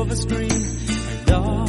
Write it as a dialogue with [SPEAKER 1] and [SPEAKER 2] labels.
[SPEAKER 1] Over screen. And all